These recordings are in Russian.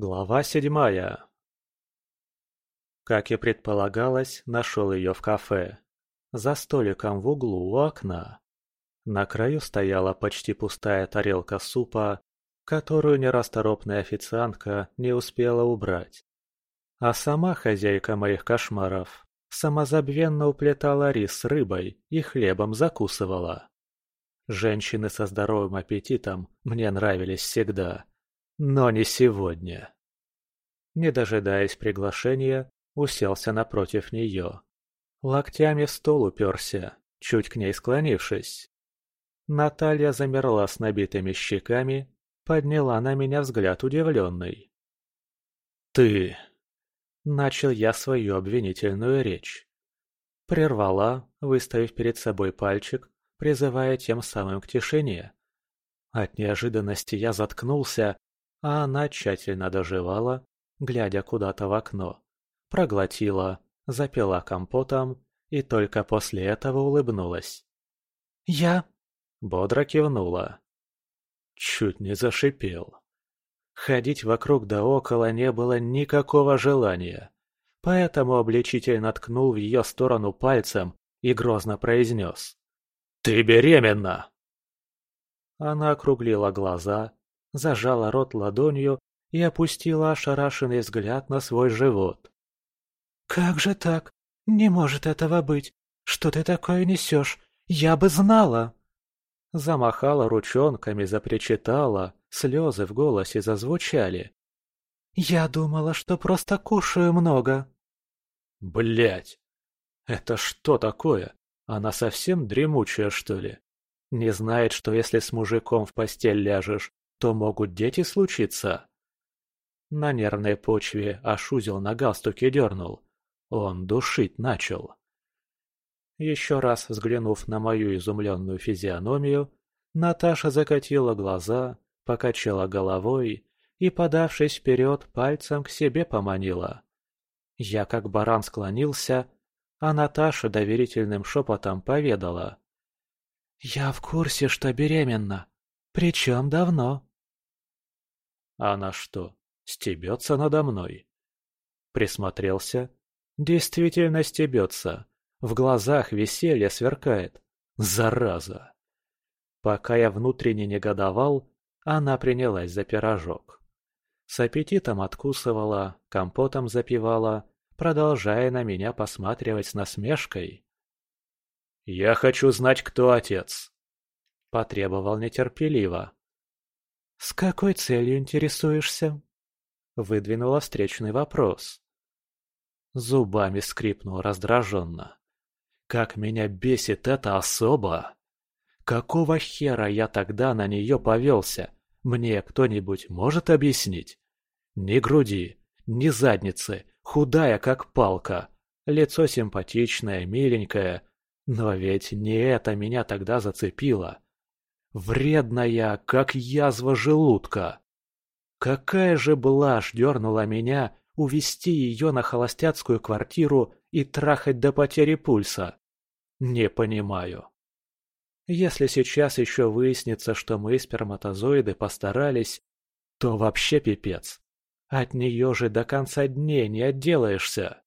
Глава седьмая Как и предполагалось, нашел ее в кафе. За столиком в углу у окна. На краю стояла почти пустая тарелка супа, которую нерасторопная официантка не успела убрать. А сама хозяйка моих кошмаров самозабвенно уплетала рис с рыбой и хлебом закусывала. Женщины со здоровым аппетитом мне нравились всегда, но не сегодня. Не дожидаясь приглашения, уселся напротив нее. Локтями в стол уперся, чуть к ней склонившись. Наталья замерла с набитыми щеками, подняла на меня взгляд удивленный. «Ты...» — начал я свою обвинительную речь. Прервала, выставив перед собой пальчик, призывая тем самым к тишине. От неожиданности я заткнулся, а она тщательно доживала, глядя куда-то в окно. Проглотила, запила компотом и только после этого улыбнулась. «Я...» — бодро кивнула. Чуть не зашипел. Ходить вокруг да около не было никакого желания, поэтому обличительно ткнул в ее сторону пальцем и грозно произнес. «Ты беременна!» Она округлила глаза, зажала рот ладонью и опустила ошарашенный взгляд на свой живот. «Как же так? Не может этого быть! Что ты такое несешь? Я бы знала!» Замахала ручонками, запричитала, слезы в голосе зазвучали. «Я думала, что просто кушаю много». Блять! Это что такое? Она совсем дремучая, что ли? Не знает, что если с мужиком в постель ляжешь, то могут дети случиться? На нервной почве аж узел на галстуке дернул. Он душить начал. Еще раз взглянув на мою изумленную физиономию, Наташа закатила глаза, покачала головой и, подавшись вперед, пальцем к себе поманила. Я как баран склонился, а Наташа доверительным шепотом поведала. «Я в курсе, что беременна. Причем давно». «Она что, стебется надо мной?» Присмотрелся. Действительно стебется. В глазах веселье сверкает. Зараза! Пока я внутренне негодовал, она принялась за пирожок. С аппетитом откусывала, компотом запивала, продолжая на меня посматривать с насмешкой. «Я хочу знать, кто отец!» – потребовал нетерпеливо. «С какой целью интересуешься?» – выдвинула встречный вопрос. Зубами скрипнул раздраженно. «Как меня бесит эта особа!» Какого хера я тогда на нее повелся? Мне кто-нибудь может объяснить? Ни груди, ни задницы, худая как палка, лицо симпатичное, миленькое. Но ведь не это меня тогда зацепило. Вредная, как язва желудка. Какая же блажь дернула меня увести ее на холостяцкую квартиру и трахать до потери пульса? Не понимаю. Если сейчас еще выяснится, что мы, сперматозоиды, постарались, то вообще пипец. От нее же до конца дней не отделаешься.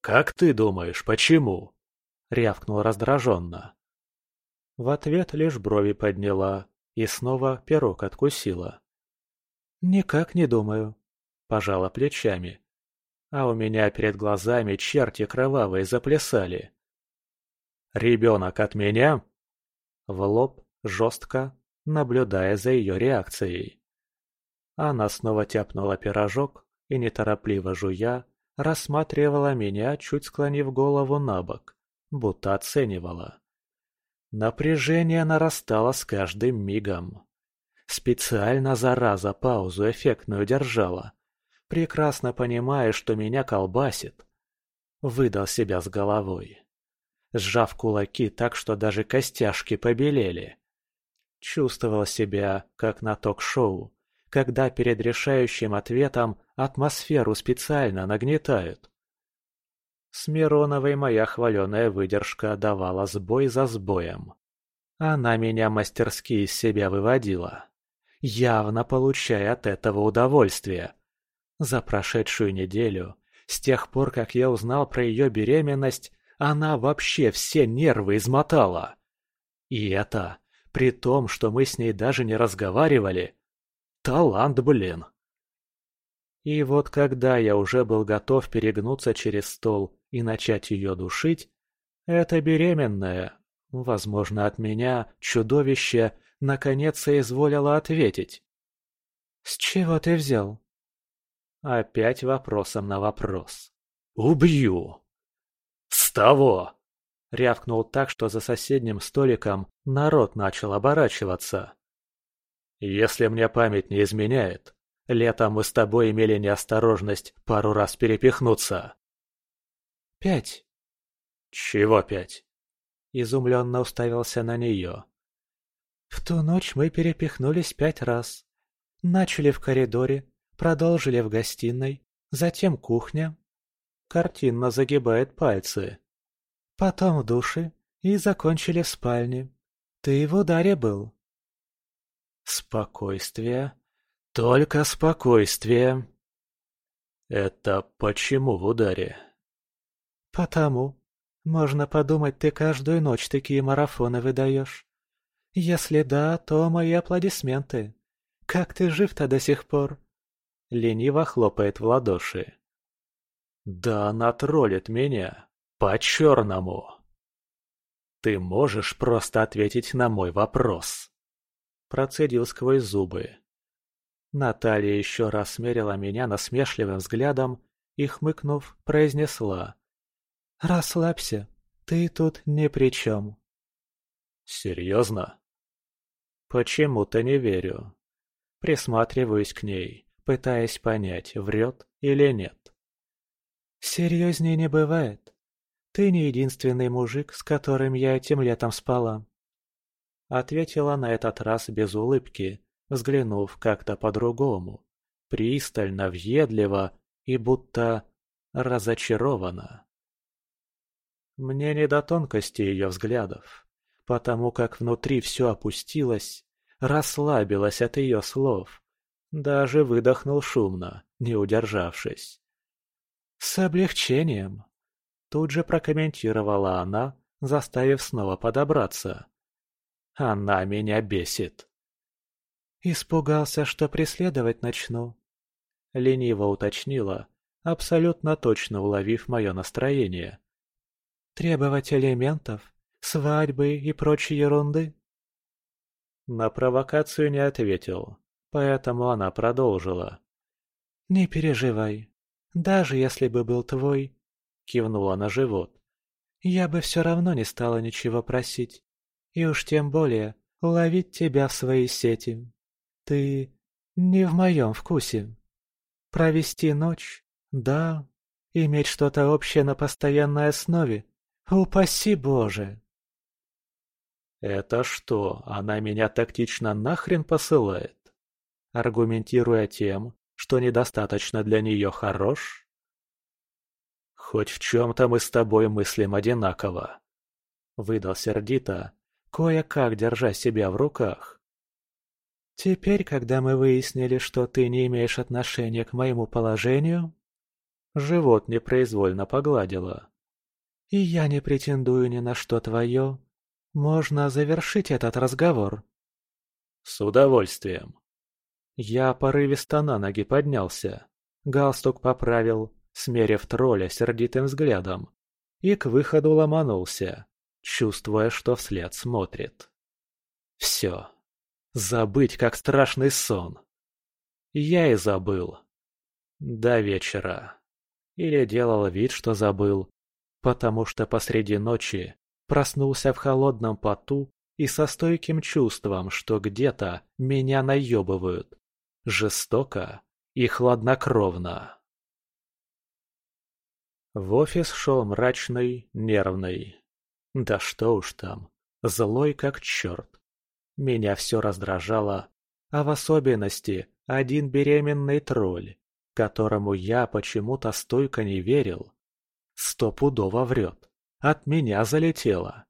«Как ты думаешь, почему?» — рявкнул раздраженно. В ответ лишь брови подняла и снова пирог откусила. «Никак не думаю», — пожала плечами. А у меня перед глазами черти кровавые заплясали. «Ребенок от меня?» В лоб, жестко, наблюдая за ее реакцией. Она снова тяпнула пирожок и, неторопливо жуя, рассматривала меня, чуть склонив голову на бок, будто оценивала. Напряжение нарастало с каждым мигом. Специально, зараза, паузу эффектную держала, прекрасно понимая, что меня колбасит. Выдал себя с головой. Сжав кулаки так, что даже костяшки побелели. Чувствовал себя, как на ток-шоу, когда перед решающим ответом атмосферу специально нагнетают. С Мироновой моя хваленая выдержка давала сбой за сбоем. Она меня мастерски из себя выводила, явно получая от этого удовольствие, За прошедшую неделю, с тех пор, как я узнал про ее беременность, она вообще все нервы измотала. И это при том, что мы с ней даже не разговаривали. Талант, блин. И вот когда я уже был готов перегнуться через стол и начать ее душить, эта беременная, возможно, от меня, чудовище, наконец соизволила ответить. «С чего ты взял?» Опять вопросом на вопрос. «Убью!» «С того!» Рявкнул так, что за соседним столиком народ начал оборачиваться. «Если мне память не изменяет, летом мы с тобой имели неосторожность пару раз перепихнуться». «Пять». «Чего пять?» Изумленно уставился на нее. «В ту ночь мы перепихнулись пять раз. Начали в коридоре, продолжили в гостиной, затем кухня». Картинно загибает пальцы. Потом в душе и закончили в спальне. Ты в ударе был. Спокойствие. Только спокойствие. Это почему в ударе? Потому. Можно подумать, ты каждую ночь такие марафоны выдаешь. Если да, то мои аплодисменты. Как ты жив-то до сих пор? Лениво хлопает в ладоши. Да она троллит меня. По-черному. Ты можешь просто ответить на мой вопрос. Процедил сквозь зубы. Наталья еще раз смерила меня насмешливым взглядом и, хмыкнув, произнесла. «Расслабься, ты тут ни при чем». «Серьезно?» «Почему-то не верю. Присматриваюсь к ней, пытаясь понять, врет или нет». «Серьезнее не бывает. Ты не единственный мужик, с которым я этим летом спала. Ответила на этот раз без улыбки, взглянув как-то по-другому, пристально, въедливо и будто разочарованно. Мне не до тонкости ее взглядов, потому как внутри все опустилось, расслабилось от ее слов. Даже выдохнул шумно, не удержавшись. С облегчением. Тут же прокомментировала она, заставив снова подобраться. Она меня бесит. Испугался, что преследовать начну. Лениво уточнила, абсолютно точно уловив мое настроение. Требовать элементов, свадьбы и прочей ерунды? На провокацию не ответил, поэтому она продолжила. «Не переживай. Даже если бы был твой, кивнула на живот. «Я бы все равно не стала ничего просить. И уж тем более ловить тебя в свои сети. Ты не в моем вкусе. Провести ночь? Да. Иметь что-то общее на постоянной основе? Упаси Боже!» «Это что, она меня тактично нахрен посылает?» Аргументируя тем, что недостаточно для нее хорош? «Хоть в чем-то мы с тобой мыслим одинаково», — выдал сердито, кое-как держа себя в руках. «Теперь, когда мы выяснили, что ты не имеешь отношения к моему положению...» Живот непроизвольно погладила. «И я не претендую ни на что твое. Можно завершить этот разговор». «С удовольствием». Я порывисто на ноги поднялся, галстук поправил, смерив тролля сердитым взглядом, и к выходу ломанулся, чувствуя, что вслед смотрит. Все. Забыть, как страшный сон. Я и забыл. До вечера. Или делал вид, что забыл, потому что посреди ночи проснулся в холодном поту и со стойким чувством, что где-то меня наебывают. Жестоко и хладнокровно. В офис шел мрачный, нервный. Да что уж там, злой как черт. Меня все раздражало, а в особенности один беременный тролль, которому я почему-то стойко не верил. Стопудово врет. От меня залетело.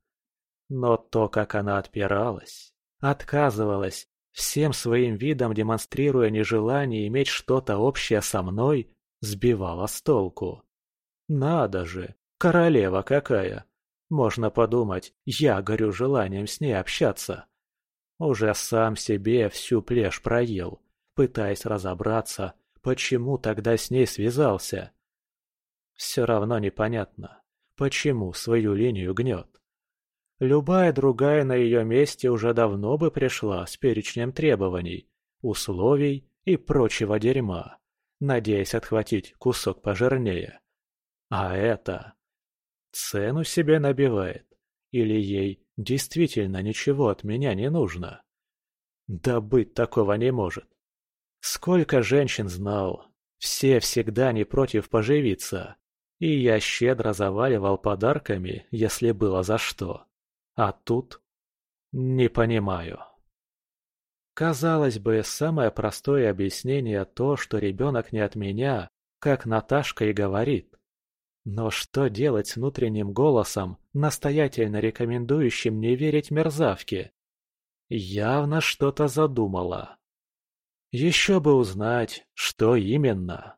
Но то, как она отпиралась, отказывалась всем своим видом демонстрируя нежелание иметь что-то общее со мной, сбивала с толку. Надо же, королева какая! Можно подумать, я горю желанием с ней общаться. Уже сам себе всю плешь проел, пытаясь разобраться, почему тогда с ней связался. Все равно непонятно, почему свою линию гнет. Любая другая на ее месте уже давно бы пришла с перечнем требований, условий и прочего дерьма, надеясь отхватить кусок пожирнее. А это... Цену себе набивает? Или ей действительно ничего от меня не нужно? Да быть такого не может. Сколько женщин знал, все всегда не против поживиться, и я щедро заваливал подарками, если было за что. А тут... Не понимаю. Казалось бы, самое простое объяснение то, что ребенок не от меня, как Наташка и говорит. Но что делать с внутренним голосом, настоятельно рекомендующим не верить мерзавке? Явно что-то задумала. Еще бы узнать, что именно.